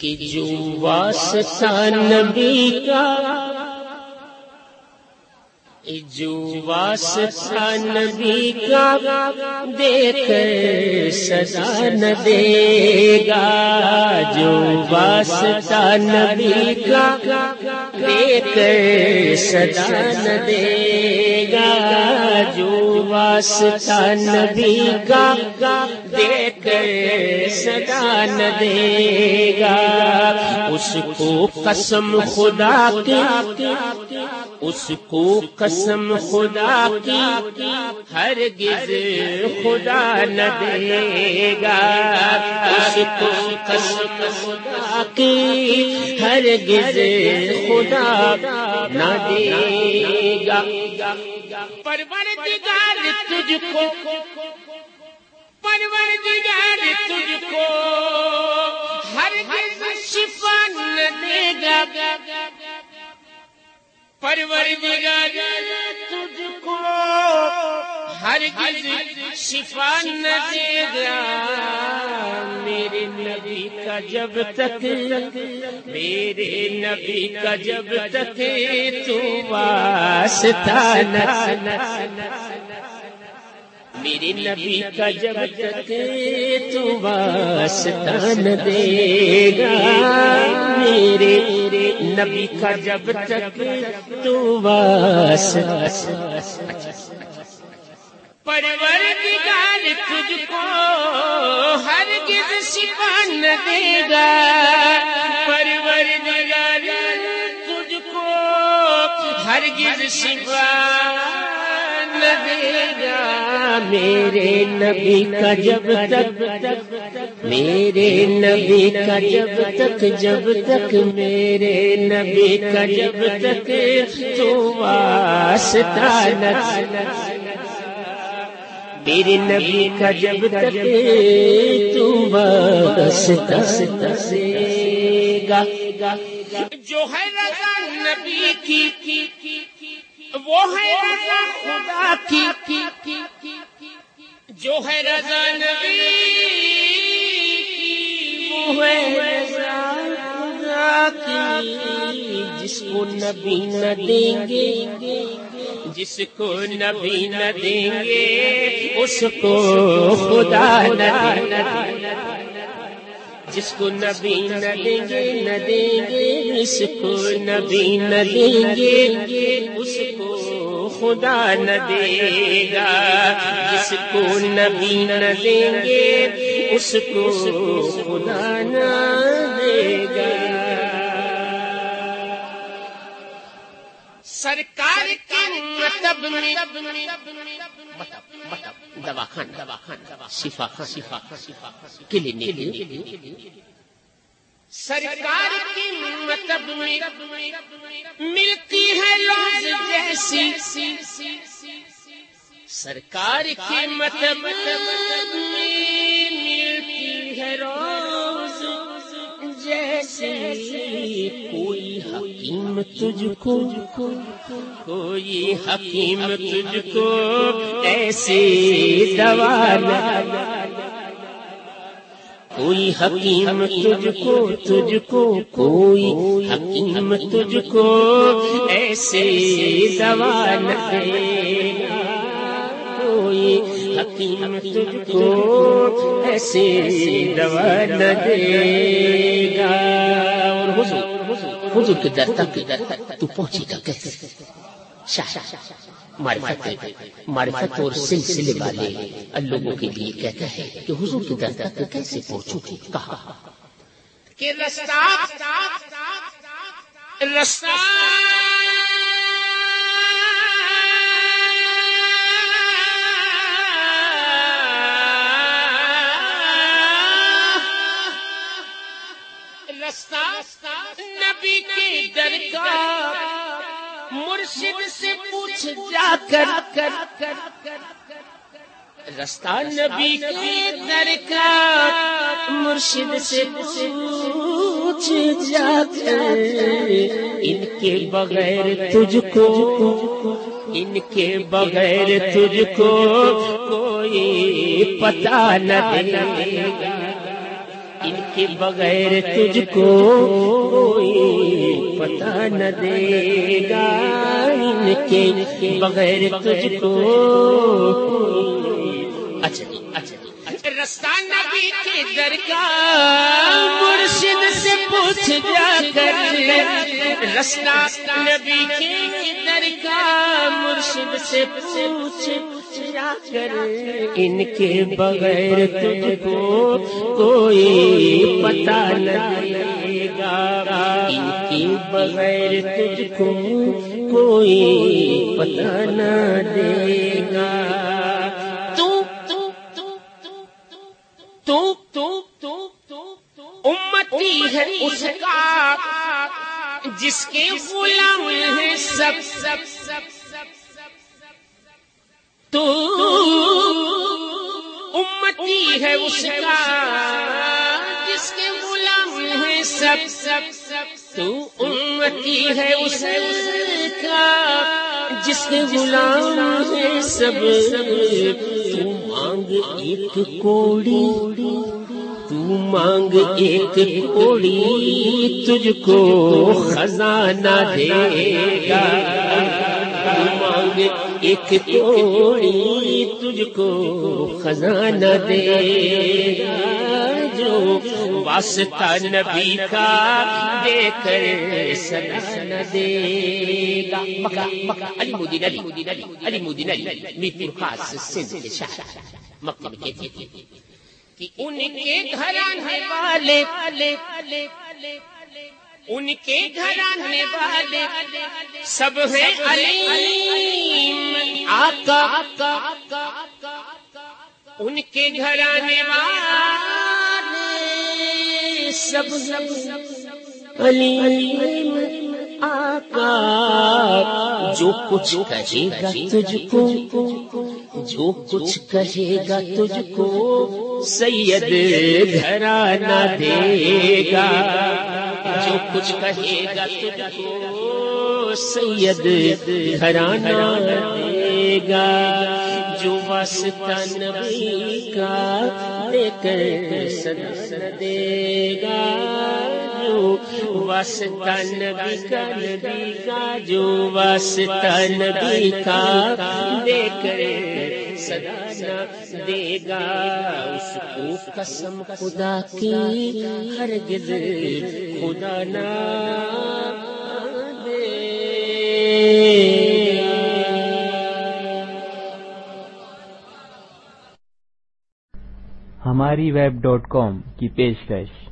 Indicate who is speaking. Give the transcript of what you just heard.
Speaker 1: کہ جو واسطہ نبی کا جو واسطہ نبی کا دیکھ سزا نہ دے گا، جو واسطہ نبی کا دیکھ سزا نہ دے گا، جو واسطہ نبی کا دیکھ سزا نہ دے گا اس کو قسم خدا کی، اس کو قسم خدا کی ہر گز خدا نہ دے گا اس کو قسم خدا کی ہر گز خدا نہ دے گا پروردگار تجھ کو پروردگار تجھ کو ہر گز شفا نہ دے گا۔ پرور پروردگار تجھ کو ہر گز شفا نہ دے گا۔ میرے نبی کا جب تک میرے نبی کا جب تک تو واسطہ نہ میرے نبی کا جب تک تو واسطہ نہ دے گا۔ میرے نبی کا جب تک تو واسطہ پروردگار تجھ کو ہر گز شفا دے گا۔ پروردگار تجھ کو ہر گز شفا میرے نبی کا جب تک، میرے نبی کا جب تک جب تک میرے نبی کا جب تک تو واسطہ میرے نبی کا جب تک تو واسطہ سے گا جو ہے رضا نبی کی وہ ہے رضا خدا کی۔ جو ہے رضا نبی وہ ہے رضا خدا کی۔ جس کو نبی نہ دیں گے، جس کو نبی نہ دیں گے، اس کو خدا نہ جس کو نبی نہ دیں گے، نہ دیں گے، اس کو نبی نہ دیں گے۔ اس خدا نہ دے گا جس کو نبی نہ دیں گے اس کو خدا نہ دے گا سرکار کے مطلب دوا خان دوا خان شفا خان شفا شفا کلینک سرکار کی مطلب, مطلب ملتی ہے روز جیسی سرکار کی مطلب ملتی ہے روز جیسے کوئی حکیم تجھ کو کوئی حکیم تجھ کو ایسی دوا کوئی حکیم تجھ کو تجھ کو کوئی حکیم تجھ کو ایسے دوا نہ دے گا۔ کوئی حکیم تجھ کو ایسے دوا نہ دے گا۔ اور حضور حضور کے در تک تو پہنچی گا کیسے؟ شاہ، معرفت معرفت اور سلسلے والے لوگوں کے لیے کہتا ہے کہ حضور کے در تک کیسے پہنچو گے کہا، کہ رستہ رستہ۔ نبی کی درکار مرشد سے پوچھ جا کر۔ کر کر کر رستہ نبی کے در کا مرشد سے پوچھ جا کر۔ ان کے بغیر تجھ کو ان کے بغیر تجھ کو کوئی پتا نہ دے گا۔ ان کے بغیر تجھ کو کوئی پتہ نہ دے گا۔ ان کے بغیر تجھ کو اچھا جی، اچھا, جی، اچھا جی۔ رستہ نبی کے درگاہ۔ کر رستہ نبی کے درگاہ مرشد سے پوچھ جا کر ان کے بغیر تجھ کو کوئی پتہ نہ دے گا ان کے بغیر تجھ کو کوئی پتہ نہ دے گا تو امتی ہے اس کا جس کے غلام ہے سب. سب سب سب سب تو امتی ہے اس کا. جس کے غلام ہے سب. سب سب تو امتی ہے اس کا. جس کے غلام ہے سب. تو مانگ ایک کوڑی. تو مانگ ایک کوڑی تجھ کو خزانہ دے گا۔ تو مانگ ایک کوڑی تجھ کو خزانہ دے گا۔ جو واسطہ نبی کا دے کر سلام دے گا۔ مکہ مکہ، علی مدین علی علی مدین علی میپور خاص سندھ کے شاہ۔ مکہ میں کہتے تھے ان کے گھرانے والے ان کے گھرانے والے، سب ہے علیم، آقا ان کے گھرانے والے، سب علیم، آقا، جو کچھ کہے گا تجھ کو، جو کچھ کہے گا تجھ کو سید گھرانہ دے گا جو کچھ کہے گا تجھ کو سید گھرانہ دے گا جو واسطہ نبی کا دے کر سدن دے گا جو واسطہ نبی کا نبی کا، جو واسطہ نبی کا دے کر سدانا دے گا۔ اس کو قسم خدا کی ہرگز خدا نہ دے
Speaker 2: ہماری ویب ڈاٹ کام کی پیشکش۔